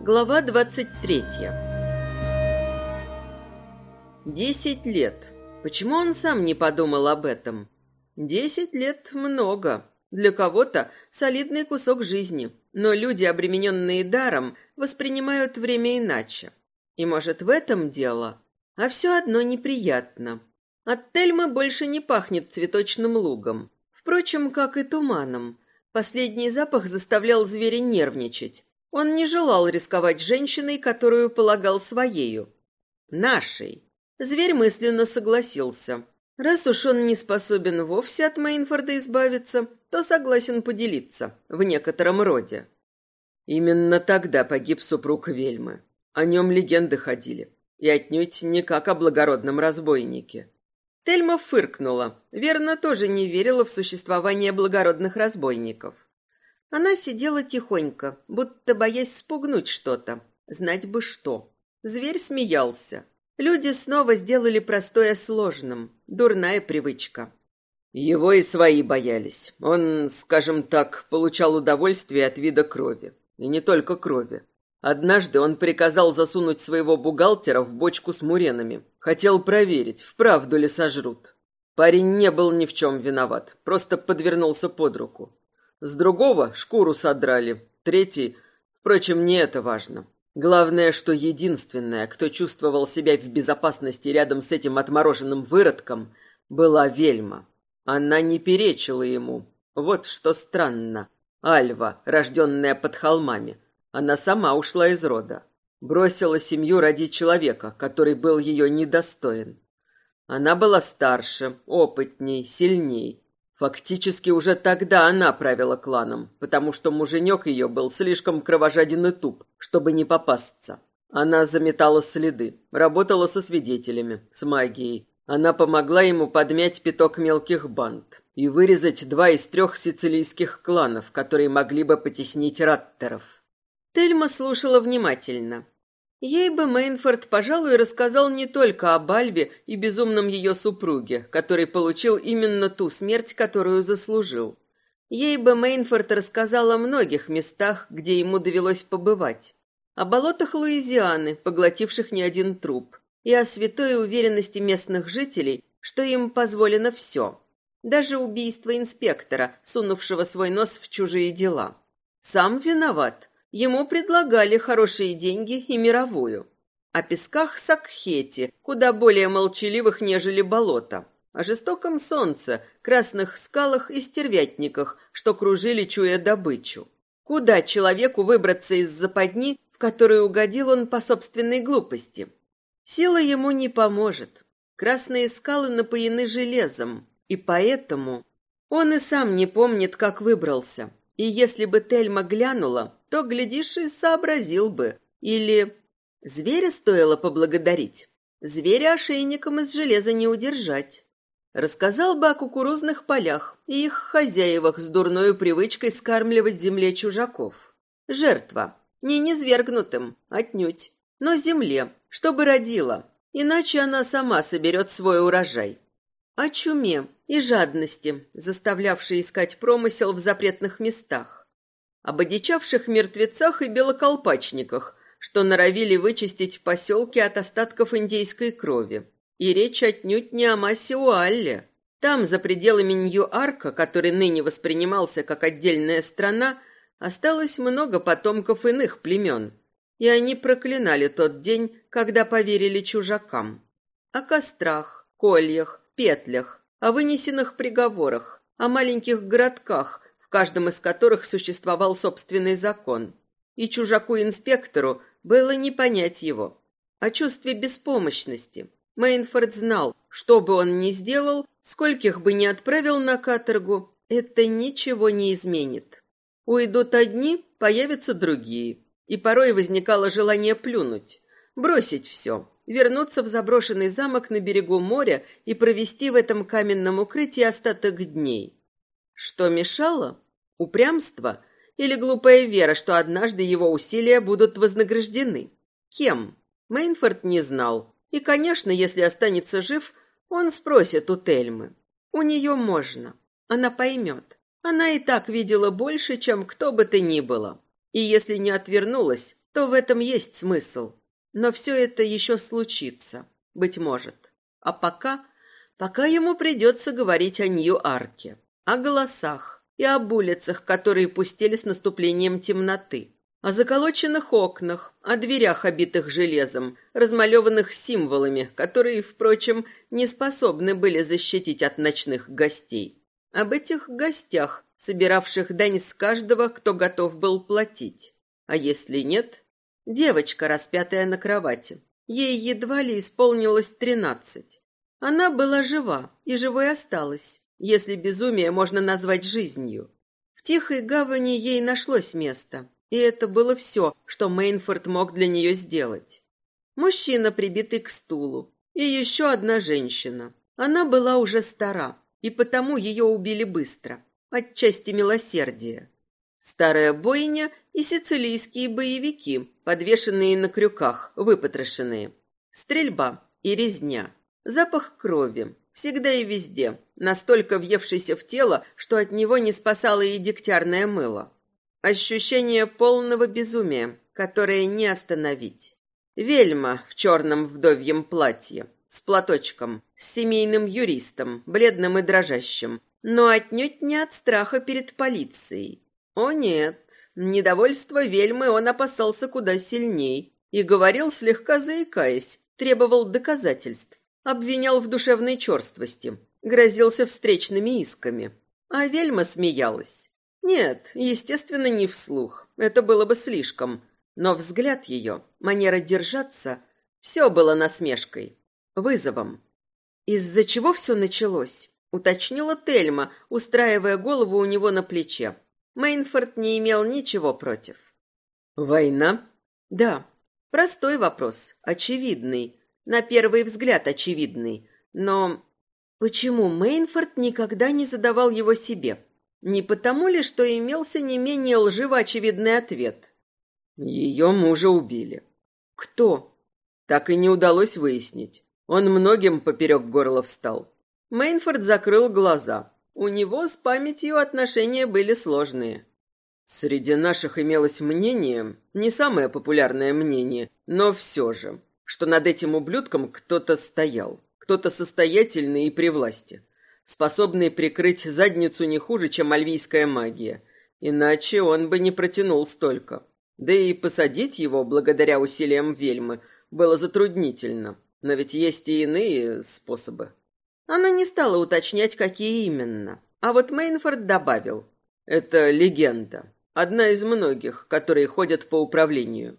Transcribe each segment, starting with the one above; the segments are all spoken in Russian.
Глава 23 Десять лет. Почему он сам не подумал об этом? Десять лет много. Для кого-то солидный кусок жизни, но люди, обремененные даром, воспринимают время иначе. И, может, в этом дело? А все одно неприятно. От Тельмы больше не пахнет цветочным лугом. Впрочем, как и туманом. Последний запах заставлял зверя нервничать. Он не желал рисковать женщиной, которую полагал своею. Нашей. Зверь мысленно согласился. Раз уж он не способен вовсе от Мейнфорда избавиться, то согласен поделиться в некотором роде. Именно тогда погиб супруг Вельмы. О нем легенды ходили. И отнюдь не как о благородном разбойнике. Тельма фыркнула. Верно, тоже не верила в существование благородных разбойников. Она сидела тихонько, будто боясь спугнуть что-то. Знать бы что. Зверь смеялся. Люди снова сделали простое сложным. Дурная привычка. Его и свои боялись. Он, скажем так, получал удовольствие от вида крови. И не только крови. Однажды он приказал засунуть своего бухгалтера в бочку с муренами. Хотел проверить, вправду ли сожрут. Парень не был ни в чем виноват, просто подвернулся под руку. С другого шкуру содрали. Третий... Впрочем, не это важно. Главное, что единственная, кто чувствовал себя в безопасности рядом с этим отмороженным выродком, была Вельма. Она не перечила ему. Вот что странно. Альва, рожденная под холмами. Она сама ушла из рода. Бросила семью ради человека, который был ее недостоин. Она была старше, опытней, сильней. Фактически уже тогда она правила кланом, потому что муженек ее был слишком кровожаден и туп, чтобы не попасться. Она заметала следы, работала со свидетелями, с магией. Она помогла ему подмять пяток мелких банд и вырезать два из трех сицилийских кланов, которые могли бы потеснить раттеров. Тельма слушала внимательно. Ей бы Мейнфорд, пожалуй, рассказал не только о Бальве и безумном ее супруге, который получил именно ту смерть, которую заслужил. Ей бы Мейнфорд рассказал о многих местах, где ему довелось побывать. О болотах Луизианы, поглотивших не один труп, и о святой уверенности местных жителей, что им позволено все. Даже убийство инспектора, сунувшего свой нос в чужие дела. Сам виноват. Ему предлагали хорошие деньги и мировую. О песках Сакхети, куда более молчаливых, нежели болото. О жестоком солнце, красных скалах и стервятниках, что кружили, чуя добычу. Куда человеку выбраться из западни, в которую угодил он по собственной глупости? Сила ему не поможет. Красные скалы напоены железом, и поэтому он и сам не помнит, как выбрался. И если бы Тельма глянула, то, глядишь, и сообразил бы. Или зверя стоило поблагодарить. Зверя ошейником из железа не удержать. Рассказал бы о кукурузных полях и их хозяевах с дурной привычкой скармливать земле чужаков. Жертва. Не низвергнутым, отнюдь, но земле, чтобы родила. Иначе она сама соберет свой урожай. О чуме и жадности, заставлявшей искать промысел в запретных местах об одичавших мертвецах и белоколпачниках, что норовили вычистить поселки от остатков индейской крови. И речь отнюдь не о массе Уалле. Там, за пределами Нью-Арка, который ныне воспринимался как отдельная страна, осталось много потомков иных племен, и они проклинали тот день, когда поверили чужакам. О кострах, кольях, петлях, о вынесенных приговорах, о маленьких городках, в каждом из которых существовал собственный закон. И чужаку-инспектору было не понять его. О чувстве беспомощности. Мейнфорд знал, что бы он ни сделал, скольких бы ни отправил на каторгу, это ничего не изменит. Уйдут одни, появятся другие. И порой возникало желание плюнуть, бросить все, вернуться в заброшенный замок на берегу моря и провести в этом каменном укрытии остаток дней. Что мешало? Упрямство или глупая вера, что однажды его усилия будут вознаграждены? Кем? Мейнфорд не знал. И, конечно, если останется жив, он спросит у Тельмы. У нее можно. Она поймет. Она и так видела больше, чем кто бы то ни было. И если не отвернулась, то в этом есть смысл. Но все это еще случится, быть может. А пока... Пока ему придется говорить о Нью-Арке, о голосах и об улицах, которые пустили с наступлением темноты, о заколоченных окнах, о дверях, обитых железом, размалеванных символами, которые, впрочем, не способны были защитить от ночных гостей. Об этих гостях, собиравших дань с каждого, кто готов был платить. А если нет, девочка, распятая на кровати. Ей едва ли исполнилось тринадцать. Она была жива и живой осталась, если безумие можно назвать жизнью. В тихой гавани ей нашлось место, и это было все, что Мейнфорд мог для нее сделать. Мужчина, прибитый к стулу, и еще одна женщина. Она была уже стара, и потому ее убили быстро, отчасти милосердия. Старая бойня и сицилийские боевики, подвешенные на крюках, выпотрошенные. Стрельба и резня. Запах крови. Всегда и везде. Настолько въевшийся в тело, что от него не спасало и дегтярное мыло. Ощущение полного безумия, которое не остановить. Вельма в черном вдовьем платье, с платочком, с семейным юристом, бледным и дрожащим, но отнюдь не от страха перед полицией. О нет, недовольство Вельмы он опасался куда сильней и говорил, слегка заикаясь, требовал доказательств, обвинял в душевной черствости, грозился встречными исками. А Вельма смеялась. Нет, естественно, не вслух, это было бы слишком, но взгляд ее, манера держаться, все было насмешкой, вызовом. Из-за чего все началось? уточнила Тельма, устраивая голову у него на плече. Мейнфорд не имел ничего против. «Война?» «Да. Простой вопрос, очевидный. На первый взгляд очевидный. Но почему Мейнфорд никогда не задавал его себе? Не потому ли, что имелся не менее лживо очевидный ответ?» «Ее мужа убили». «Кто?» «Так и не удалось выяснить. Он многим поперек горла встал». Мейнфорд закрыл глаза. У него с памятью отношения были сложные. Среди наших имелось мнение, не самое популярное мнение, но все же, что над этим ублюдком кто-то стоял, кто-то состоятельный и при власти, способный прикрыть задницу не хуже, чем альвийская магия, иначе он бы не протянул столько. Да и посадить его, благодаря усилиям Вельмы, было затруднительно, но ведь есть и иные способы. Она не стала уточнять, какие именно. А вот Мейнфорд добавил. «Это легенда. Одна из многих, которые ходят по управлению».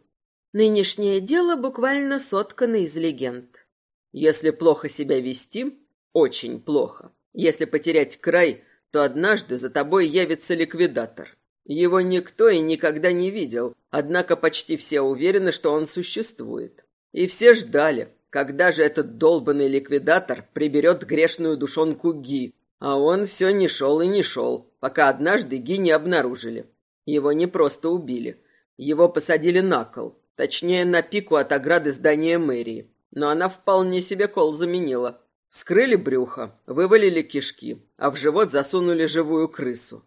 Нынешнее дело буквально соткано из легенд. Если плохо себя вести, очень плохо. Если потерять край, то однажды за тобой явится ликвидатор. Его никто и никогда не видел, однако почти все уверены, что он существует. И все ждали, когда же этот долбанный ликвидатор приберет грешную душонку Ги? А он все не шел и не шел, пока однажды Ги не обнаружили. Его не просто убили. Его посадили на кол, точнее на пику от ограды здания мэрии. Но она вполне себе кол заменила. Вскрыли брюхо, вывалили кишки, а в живот засунули живую крысу.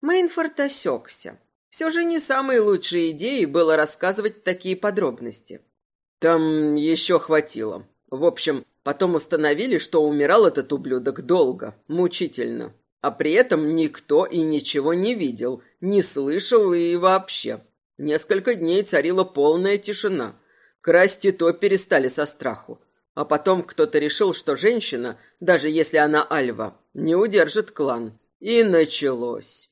Мейнфорд осекся. Все же не самой лучшей идеей было рассказывать такие подробности. Там еще хватило. В общем, потом установили, что умирал этот ублюдок долго, мучительно. А при этом никто и ничего не видел, не слышал и вообще. Несколько дней царила полная тишина. Красть и то перестали со страху. А потом кто-то решил, что женщина, даже если она Альва, не удержит клан. И началось.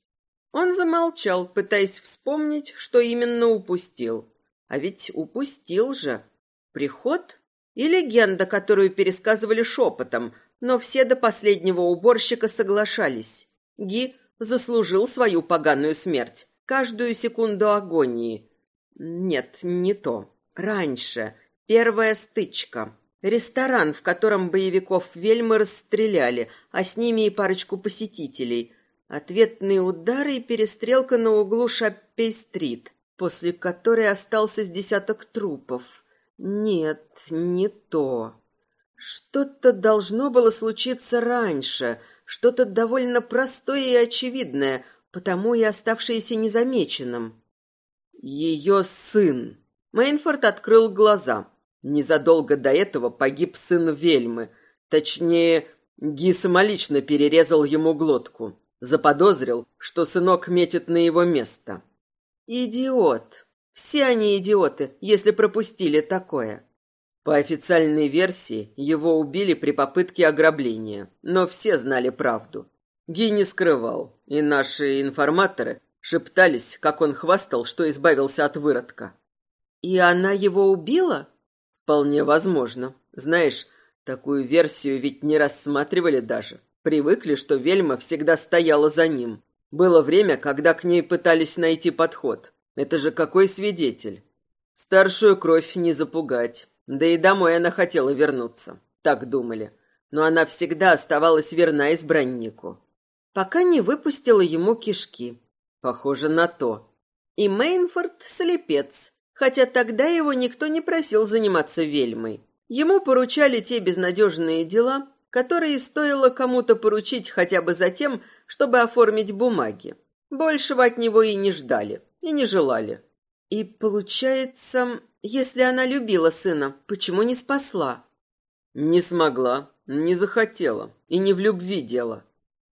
Он замолчал, пытаясь вспомнить, что именно упустил. А ведь упустил же. Приход и легенда, которую пересказывали шепотом, но все до последнего уборщика соглашались. Ги заслужил свою поганую смерть, каждую секунду агонии. Нет, не то. Раньше. Первая стычка. Ресторан, в котором боевиков Вельмы расстреляли, а с ними и парочку посетителей. Ответные удары и перестрелка на углу Шаппей-стрит, после которой остался с десяток трупов. Нет, не то. Что-то должно было случиться раньше, что-то довольно простое и очевидное, потому и оставшееся незамеченным. Ее сын. Мейнфорд открыл глаза. Незадолго до этого погиб сын Вельмы. Точнее, Ги самолично перерезал ему глотку. Заподозрил, что сынок метит на его место. Идиот. Все они идиоты, если пропустили такое. По официальной версии, его убили при попытке ограбления, но все знали правду. Ги не скрывал, и наши информаторы шептались, как он хвастал, что избавился от выродка. И она его убила? Вполне возможно. Знаешь, такую версию ведь не рассматривали даже. Привыкли, что Вельма всегда стояла за ним. Было время, когда к ней пытались найти подход. Это же какой свидетель? Старшую кровь не запугать. Да и домой она хотела вернуться. Так думали. Но она всегда оставалась верна избраннику. Пока не выпустила ему кишки. Похоже на то. И Мейнфорд слепец, хотя тогда его никто не просил заниматься вельмой. Ему поручали те безнадежные дела, которые стоило кому-то поручить хотя бы за тем, чтобы оформить бумаги. Большего от него и не ждали, и не желали. И получается, если она любила сына, почему не спасла? Не смогла, не захотела, и не в любви дело.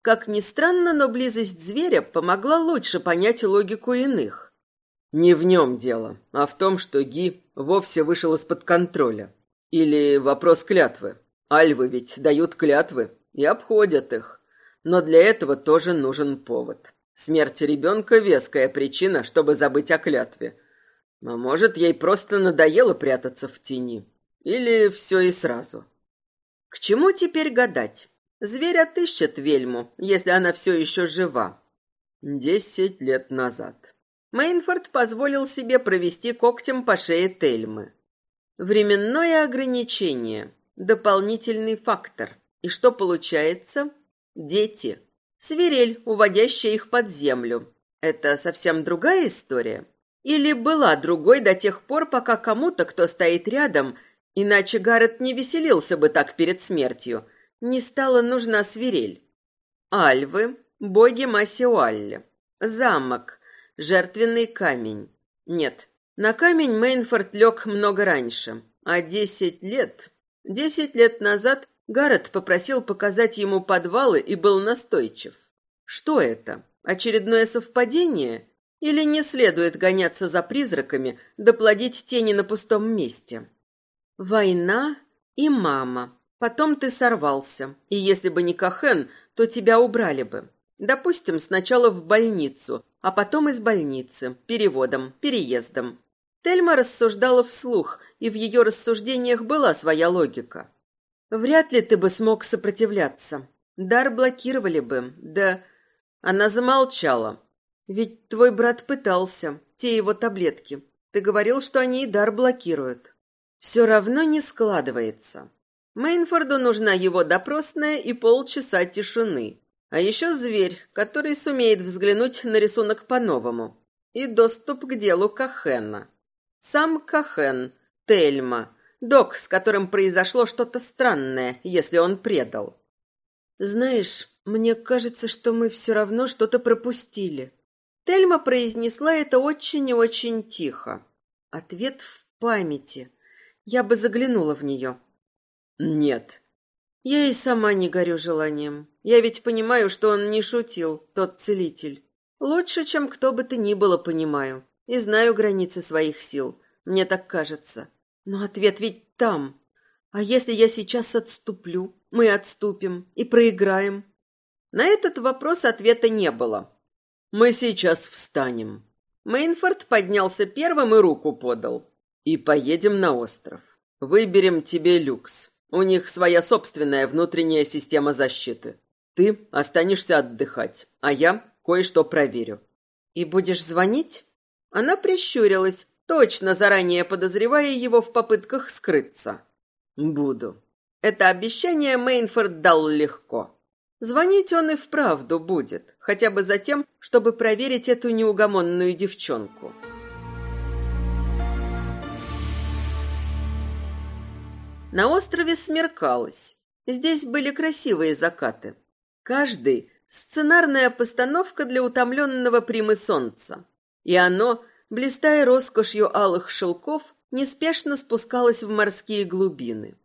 Как ни странно, но близость зверя помогла лучше понять логику иных. Не в нем дело, а в том, что Ги вовсе вышел из-под контроля. Или вопрос клятвы. Альвы ведь дают клятвы и обходят их. Но для этого тоже нужен повод. Смерть ребенка – веская причина, чтобы забыть о клятве. А может, ей просто надоело прятаться в тени. Или все и сразу. К чему теперь гадать? Зверь отыщет вельму, если она все еще жива. Десять лет назад. Мейнфорд позволил себе провести когтем по шее Тельмы. Временное ограничение. Дополнительный фактор. И что получается? Дети. Свирель, уводящая их под землю. Это совсем другая история? Или была другой до тех пор, пока кому-то, кто стоит рядом, иначе Гаррет не веселился бы так перед смертью, не стала нужна свирель? Альвы, боги Масиуалли. Замок, жертвенный камень. Нет, на камень Мейнфорд лег много раньше, а десять лет... Десять лет назад Гаррет попросил показать ему подвалы и был настойчив. Что это? Очередное совпадение? Или не следует гоняться за призраками, доплодить тени на пустом месте? Война и мама. Потом ты сорвался, и если бы не Кахен, то тебя убрали бы. Допустим, сначала в больницу, а потом из больницы, переводом, переездом. Тельма рассуждала вслух, и в ее рассуждениях была своя логика. Вряд ли ты бы смог сопротивляться. Дар блокировали бы, да... Она замолчала. Ведь твой брат пытался, те его таблетки. Ты говорил, что они и дар блокируют. Все равно не складывается. Мейнфорду нужна его допросная и полчаса тишины. А еще зверь, который сумеет взглянуть на рисунок по-новому. И доступ к делу Кахена. Сам Кахен, Тельма, Док, с которым произошло что-то странное, если он предал. Знаешь, мне кажется, что мы все равно что-то пропустили. Тельма произнесла это очень и очень тихо. Ответ в памяти. Я бы заглянула в нее. Нет. Я и сама не горю желанием. Я ведь понимаю, что он не шутил, тот целитель. Лучше, чем кто бы то ни было, понимаю. И знаю границы своих сил. Мне так кажется. Но ответ ведь там. А если я сейчас отступлю, мы отступим и проиграем? На этот вопрос ответа не было. Мы сейчас встанем. Мейнфорд поднялся первым и руку подал. И поедем на остров. Выберем тебе люкс. У них своя собственная внутренняя система защиты. Ты останешься отдыхать, а я кое-что проверю. И будешь звонить? Она прищурилась, точно заранее подозревая его в попытках скрыться. «Буду». Это обещание Мейнфорд дал легко. Звонить он и вправду будет, хотя бы за тем, чтобы проверить эту неугомонную девчонку. На острове смеркалось. Здесь были красивые закаты. Каждый — сценарная постановка для утомленного примы солнца. И оно, блистая роскошью алых шелков, неспешно спускалось в морские глубины.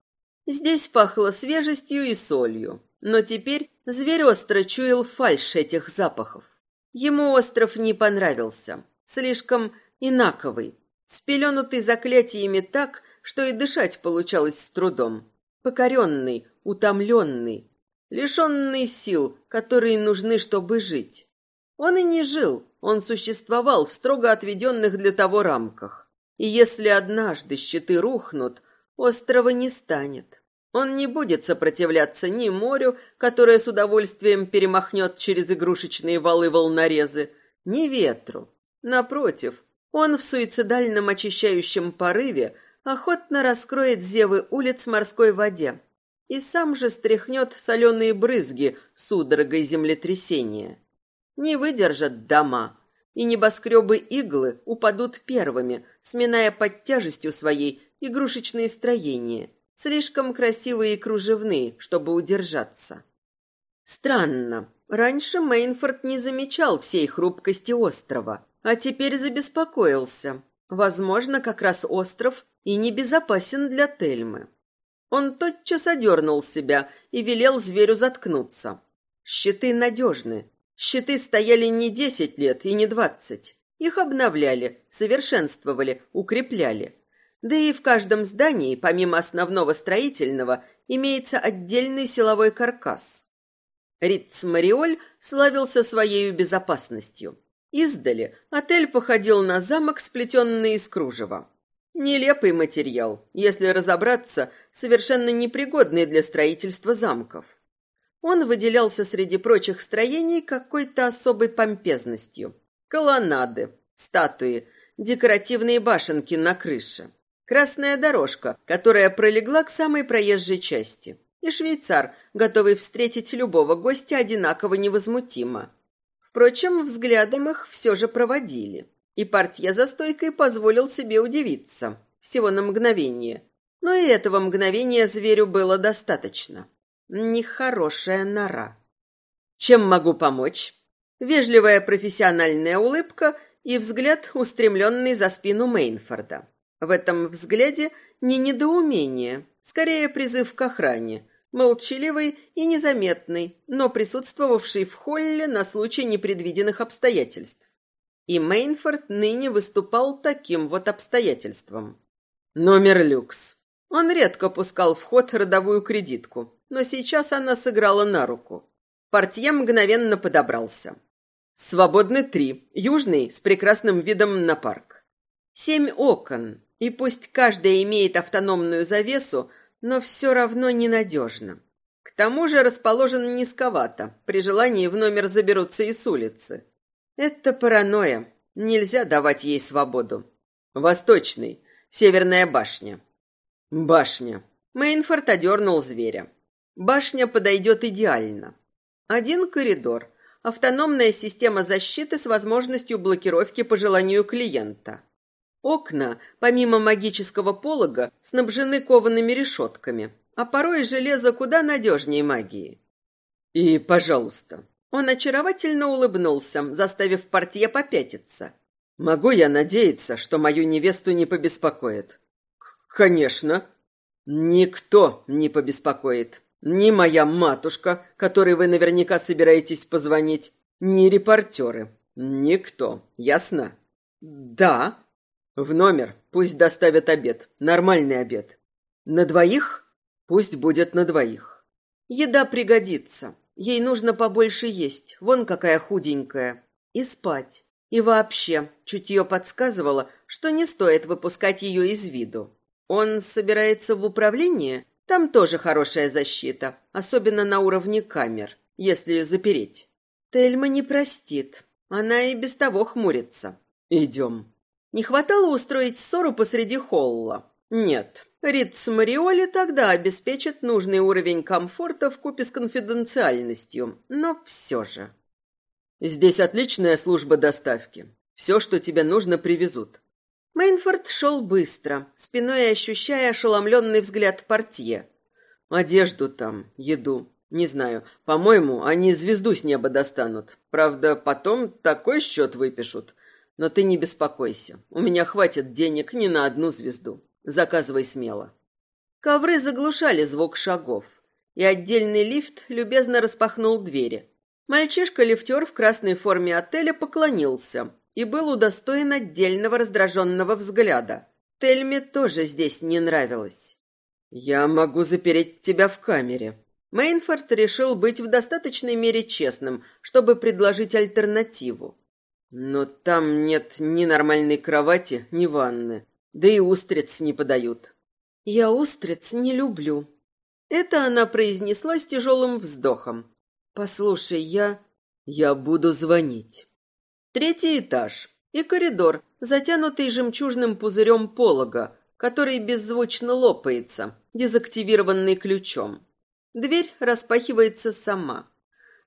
Здесь пахло свежестью и солью, но теперь зверь остро чуял фальшь этих запахов. Ему остров не понравился, слишком инаковый, спеленутый заклятиями так, что и дышать получалось с трудом. Покоренный, утомленный, лишенный сил, которые нужны, чтобы жить. Он и не жил, он существовал в строго отведенных для того рамках. И если однажды щиты рухнут, острова не станет. Он не будет сопротивляться ни морю, которое с удовольствием перемахнет через игрушечные валы-волнорезы, ни ветру. Напротив, он в суицидальном очищающем порыве охотно раскроет зевы улиц морской воде и сам же стряхнет соленые брызги судорогой землетрясения. Не выдержат дома, и небоскребы иглы упадут первыми, сминая под тяжестью своей игрушечные строения, слишком красивые и кружевные, чтобы удержаться. Странно, раньше Мейнфорд не замечал всей хрупкости острова, а теперь забеспокоился. Возможно, как раз остров и небезопасен для Тельмы. Он тотчас одернул себя и велел зверю заткнуться. Щиты надежны. Щиты стояли не десять лет и не двадцать. Их обновляли, совершенствовали, укрепляли. Да и в каждом здании, помимо основного строительного, имеется отдельный силовой каркас. Ritz Мариоль славился своей безопасностью. Издали отель походил на замок, сплетенный из кружева. Нелепый материал, если разобраться, совершенно непригодный для строительства замков. Он выделялся среди прочих строений какой-то особой помпезностью. Колоннады, статуи, декоративные башенки на крыше. Красная дорожка, которая пролегла к самой проезжей части. И швейцар, готовый встретить любого гостя одинаково невозмутимо. Впрочем, взглядом их все же проводили. И портье за стойкой позволил себе удивиться. Всего на мгновение. Но и этого мгновения зверю было достаточно. Нехорошая нора. Чем могу помочь? Вежливая профессиональная улыбка и взгляд, устремленный за спину Мейнфорда. В этом взгляде не недоумение, скорее призыв к охране, молчаливый и незаметный, но присутствовавший в холле на случай непредвиденных обстоятельств. И Мейнфорд ныне выступал таким вот обстоятельством. Номер люкс. Он редко пускал в ход родовую кредитку, но сейчас она сыграла на руку. Портье мгновенно подобрался. Свободны три. Южный с прекрасным видом на парк. Семь окон, и пусть каждая имеет автономную завесу, но все равно ненадежно. К тому же расположен низковато, при желании в номер заберутся и с улицы. Это паранойя, нельзя давать ей свободу. Восточный, северная башня. Башня. Мейнфорд одернул зверя. Башня подойдет идеально. Один коридор, автономная система защиты с возможностью блокировки по желанию клиента. Окна, помимо магического полога, снабжены коваными решетками, а порой железо куда надежнее магии. И, пожалуйста, он очаровательно улыбнулся, заставив портье попятиться. Могу я надеяться, что мою невесту не побеспокоит? Конечно. Никто не побеспокоит. Ни моя матушка, которой вы наверняка собираетесь позвонить, ни репортеры. Никто. Ясно? Да, в номер. Пусть доставят обед. Нормальный обед. На двоих? Пусть будет на двоих. Еда пригодится. Ей нужно побольше есть. Вон какая худенькая. И спать. И вообще, чутье подсказывало, что не стоит выпускать ее из виду. Он собирается в управление? Там тоже хорошая защита, особенно на уровне камер, если запереть. Тельма не простит. Она и без того хмурится. Идем. Не хватало устроить ссору посреди холла. Нет, Ритц Мариоли тогда обеспечит нужный уровень комфорта в купе с конфиденциальностью, но все же. Здесь отличная служба доставки. Все, что тебе нужно, привезут. Мейнфорд шел быстро, спиной ощущая ошеломленный взгляд портье. Одежду там, еду. Не знаю, по-моему, они звезду с неба достанут. Правда, потом такой счет выпишут. Но ты не беспокойся. У меня хватит денег ни на одну звезду. Заказывай смело. Ковры заглушали звук шагов, и отдельный лифт любезно распахнул двери. Мальчишка-лифтер в красной форме отеля поклонился и был удостоен отдельного раздраженного взгляда. Тельме тоже здесь не нравилось. «Я могу запереть тебя в камере». Мейнфорд решил быть в достаточной мере честным, чтобы предложить альтернативу. «Но там нет ни нормальной кровати, ни ванны, да и устриц не подают». «Я устриц не люблю». Это она произнесла с тяжелым вздохом. «Послушай, я...» «Я буду звонить». Третий этаж и коридор, затянутый жемчужным пузырем полога, который беззвучно лопается, дезактивированный ключом. Дверь распахивается сама.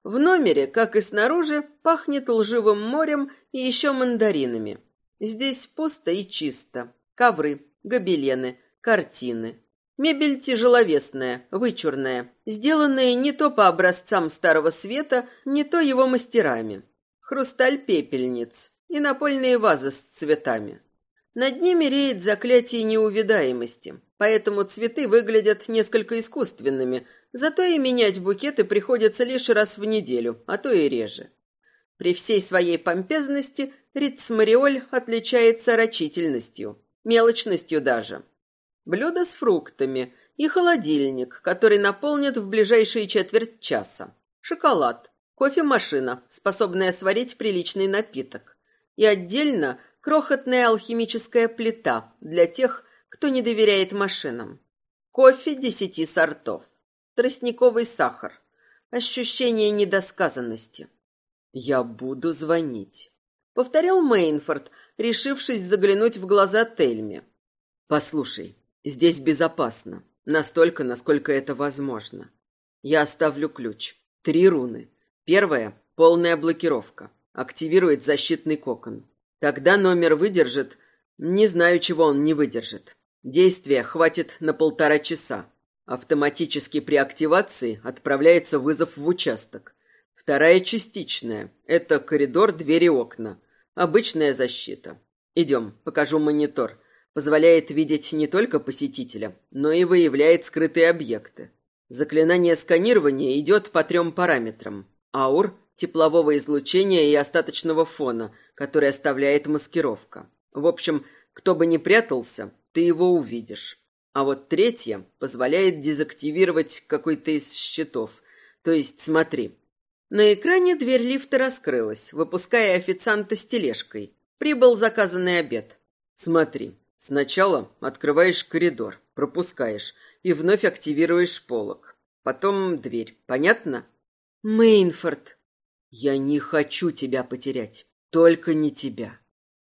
В номере, как и снаружи, пахнет лживым морем и еще мандаринами. Здесь пусто и чисто. Ковры, гобелены, картины. Мебель тяжеловесная, вычурная, сделанная не то по образцам Старого Света, не то его мастерами. Хрусталь пепельниц и напольные вазы с цветами. Над ними реет заклятие неувидаемости, поэтому цветы выглядят несколько искусственными, зато и менять букеты приходится лишь раз в неделю, а то и реже. При всей своей помпезности Рицмариоль отличается рачительностью, мелочностью даже. Блюдо с фруктами и холодильник, который наполнят в ближайшие четверть часа. Шоколад, кофемашина, способная сварить приличный напиток. И отдельно – крохотная алхимическая плита для тех, кто не доверяет машинам. Кофе десяти сортов. Тростниковый сахар. Ощущение недосказанности. «Я буду звонить», — повторял Мейнфорд, решившись заглянуть в глаза Тельме. «Послушай, здесь безопасно. Настолько, насколько это возможно. Я оставлю ключ. Три руны. Первая — полная блокировка. Активирует защитный кокон. Тогда номер выдержит... Не знаю, чего он не выдержит. Действия хватит на полтора часа. Автоматически при активации отправляется вызов в участок. Вторая частичная. Это коридор, двери, окна. Обычная защита. Идем, покажу монитор. Позволяет видеть не только посетителя, но и выявляет скрытые объекты. Заклинание сканирования идет по трем параметрам. Аур, теплового излучения и остаточного фона, который оставляет маскировка. В общем, кто бы ни прятался, ты его увидишь. А вот третья позволяет дезактивировать какой-то из щитов. То есть, смотри. На экране дверь лифта раскрылась, выпуская официанта с тележкой. Прибыл заказанный обед. Смотри. Сначала открываешь коридор, пропускаешь и вновь активируешь полок. Потом дверь. Понятно? Мейнфорд. Я не хочу тебя потерять. Только не тебя.